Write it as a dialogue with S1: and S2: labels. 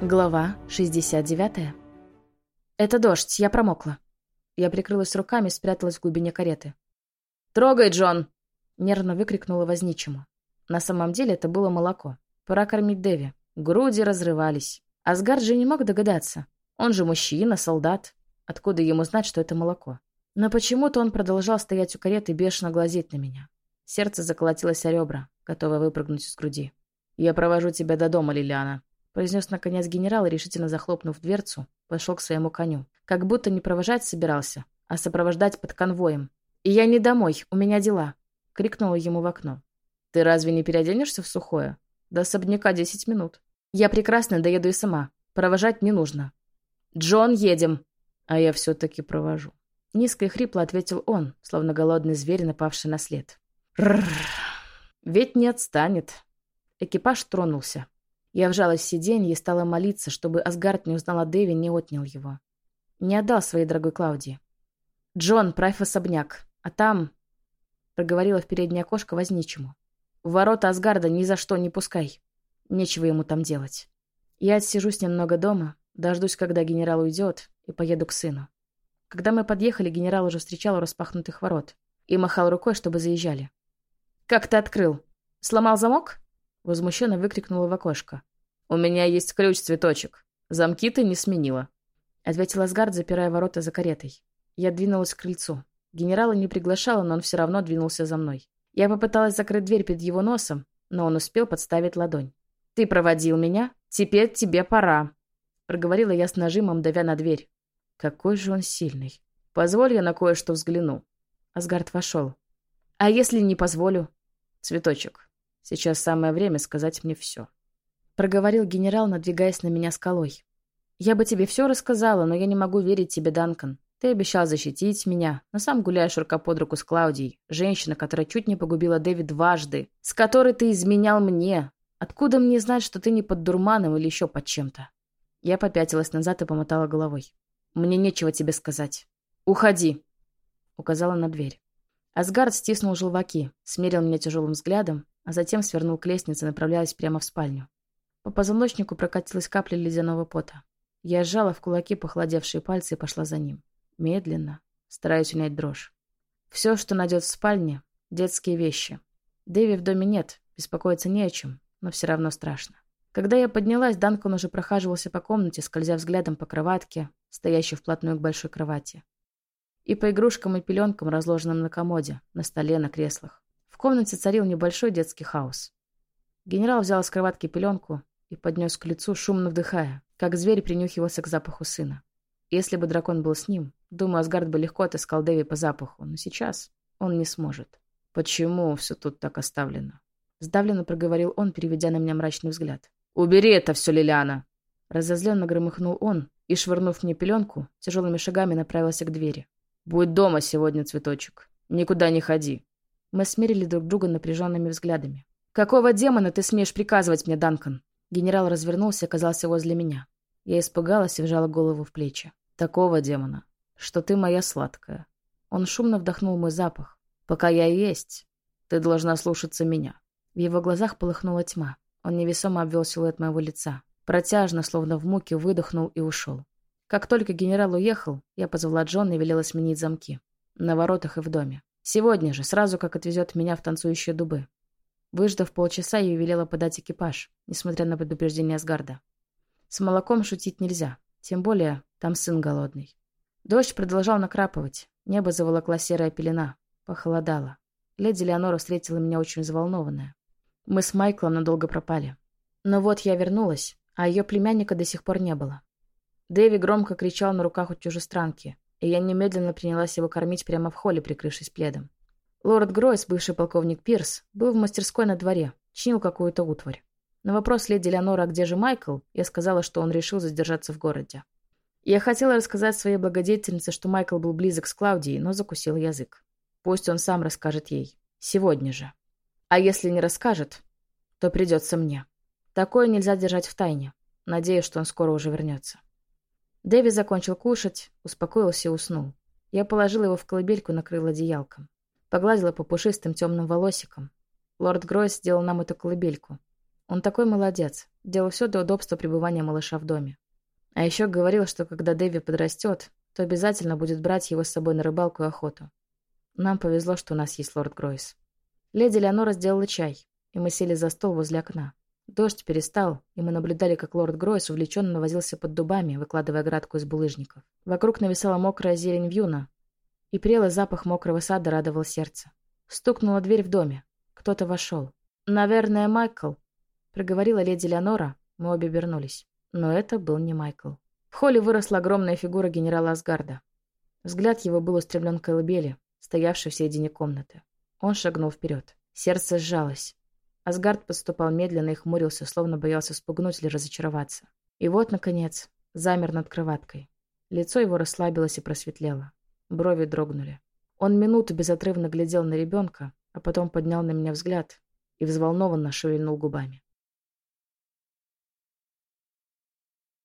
S1: Глава 69. «Это дождь, я промокла». Я прикрылась руками, спряталась в глубине кареты. «Трогай, Джон!» — нервно выкрикнула возничему. На самом деле это было молоко. Пора кормить Дэви. Груди разрывались. Асгард же не мог догадаться. Он же мужчина, солдат. Откуда ему знать, что это молоко? Но почему-то он продолжал стоять у кареты и бешено глазеть на меня. Сердце заколотилось о ребра, готовое выпрыгнуть из груди. «Я провожу тебя до дома, Лилиана», произнес наконец генерал решительно захлопнув дверцу, пошел к своему коню. Как будто не провожать собирался, а сопровождать под конвоем. «И я не домой, у меня дела!» — крикнула ему в окно. «Ты разве не переоденешься в сухое? До особняка десять минут. Я прекрасно доеду и сама. Провожать не нужно». «Джон, едем!» «А я все-таки провожу». Низко и хрипло ответил он, словно голодный зверь, напавший на след. «Рррр! Ведь не отстанет!» Экипаж тронулся. Я вжалась в сиденье и стала молиться, чтобы Асгард не узнал о Дэви, не отнял его. Не отдал своей дорогой Клаудии. «Джон, правь особняк. А там...» Проговорила в переднее окошко возничему. «В ворота Асгарда ни за что не пускай. Нечего ему там делать. Я отсижусь немного дома, дождусь, когда генерал уйдет, и поеду к сыну». Когда мы подъехали, генерал уже встречал у распахнутых ворот и махал рукой, чтобы заезжали. «Как ты открыл? Сломал замок?» Возмущенно выкрикнула в окошко. «У меня есть ключ, цветочек. Замки ты не сменила», — ответил Асгард, запирая ворота за каретой. Я двинулась к крыльцу. Генерала не приглашала, но он все равно двинулся за мной. Я попыталась закрыть дверь перед его носом, но он успел подставить ладонь. «Ты проводил меня? Теперь тебе пора», — проговорила я с нажимом, давя на дверь. Какой же он сильный. Позволь я на кое-что взгляну. Асгард вошел. А если не позволю? Цветочек, сейчас самое время сказать мне все проговорил генерал, надвигаясь на меня скалой. «Я бы тебе все рассказала, но я не могу верить тебе, Данкан. Ты обещал защитить меня, но сам гуляешь рука под руку с Клаудией, женщина, которая чуть не погубила Дэви дважды, с которой ты изменял мне. Откуда мне знать, что ты не под дурманом или еще под чем-то?» Я попятилась назад и помотала головой. «Мне нечего тебе сказать. Уходи!» Указала на дверь. Асгард стиснул желваки, смерил меня тяжелым взглядом, а затем свернул к лестнице, направляясь прямо в спальню. По позвоночнику прокатилась капля ледяного пота. Я сжала в кулаки похолодевшие пальцы и пошла за ним. Медленно, стараясь унять дрожь. Все, что найдет в спальне — детские вещи. Дэви в доме нет, беспокоиться не о чем, но все равно страшно. Когда я поднялась, Данкон уже прохаживался по комнате, скользя взглядом по кроватке, стоящей вплотную к большой кровати. И по игрушкам и пеленкам, разложенным на комоде, на столе, на креслах. В комнате царил небольшой детский хаос. Генерал взял с кроватки пеленку и поднес к лицу, шумно вдыхая, как зверь принюхивался к запаху сына. Если бы дракон был с ним, думаю, Асгард бы легко отыскал Дэви по запаху, но сейчас он не сможет. Почему все тут так оставлено? Сдавленно проговорил он, переведя на меня мрачный взгляд. «Убери это все, Лилиана!» Разозленно громыхнул он и, швырнув мне пеленку, тяжелыми шагами направился к двери. «Будь дома сегодня, цветочек. Никуда не ходи». Мы смерили друг друга напряженными взглядами. «Какого демона ты смеешь приказывать мне, Данкан?» Генерал развернулся и оказался возле меня. Я испугалась и вжала голову в плечи. «Такого демона, что ты моя сладкая». Он шумно вдохнул мой запах. «Пока я есть, ты должна слушаться меня». В его глазах полыхнула тьма. Он невесомо обвел силуэт моего лица. Протяжно, словно в муке, выдохнул и ушел. Как только генерал уехал, я позвала Джона и велела сменить замки. На воротах и в доме. Сегодня же, сразу как отвезет меня в танцующие дубы. Выждав полчаса, я велела подать экипаж, несмотря на предупреждение Асгарда. С молоком шутить нельзя, тем более там сын голодный. Дождь продолжал накрапывать, небо заволокла серая пелена, похолодало. Леди Леонора встретила меня очень взволнованная. Мы с Майклом надолго пропали. Но вот я вернулась, а ее племянника до сих пор не было. Дэви громко кричал на руках у чужестранки, и я немедленно принялась его кормить прямо в холле, прикрывшись пледом. Лорд Гройс, бывший полковник Пирс, был в мастерской на дворе, чинил какую-то утварь. На вопрос леди Леонора, где же Майкл, я сказала, что он решил задержаться в городе. Я хотела рассказать своей благодетельнице, что Майкл был близок с Клаудией, но закусил язык. Пусть он сам расскажет ей. Сегодня же. А если не расскажет, то придется мне. Такое нельзя держать в тайне. Надеюсь, что он скоро уже вернется. Дэви закончил кушать, успокоился и уснул. Я положила его в колыбельку накрыла одеялком. Погладила по пушистым темным волосикам. Лорд Гройс сделал нам эту колыбельку. Он такой молодец. делал все для удобства пребывания малыша в доме. А еще говорил, что когда Дэви подрастет, то обязательно будет брать его с собой на рыбалку и охоту. Нам повезло, что у нас есть лорд Гройс. Леди Леонора сделала чай, и мы сели за стол возле окна. Дождь перестал, и мы наблюдали, как лорд Гройс увлеченно возился под дубами, выкладывая градку из булыжников. Вокруг нависала мокрая зелень вьюна, и прелый запах мокрого сада радовал сердце. Стукнула дверь в доме. Кто-то вошел. «Наверное, Майкл», — проговорила леди Леонора. Мы обе вернулись. Но это был не Майкл. В холле выросла огромная фигура генерала Асгарда. Взгляд его был устремлен к колыбели, стоявшей в середине комнаты. Он шагнул вперед. Сердце сжалось. Асгард подступал медленно и хмурился, словно боялся спугнуть или разочароваться. И вот, наконец, замер над кроваткой. Лицо его расслабилось и просветлело. Брови дрогнули. Он минуту безотрывно глядел на ребенка, а потом поднял на меня взгляд и взволнованно шевельнул губами.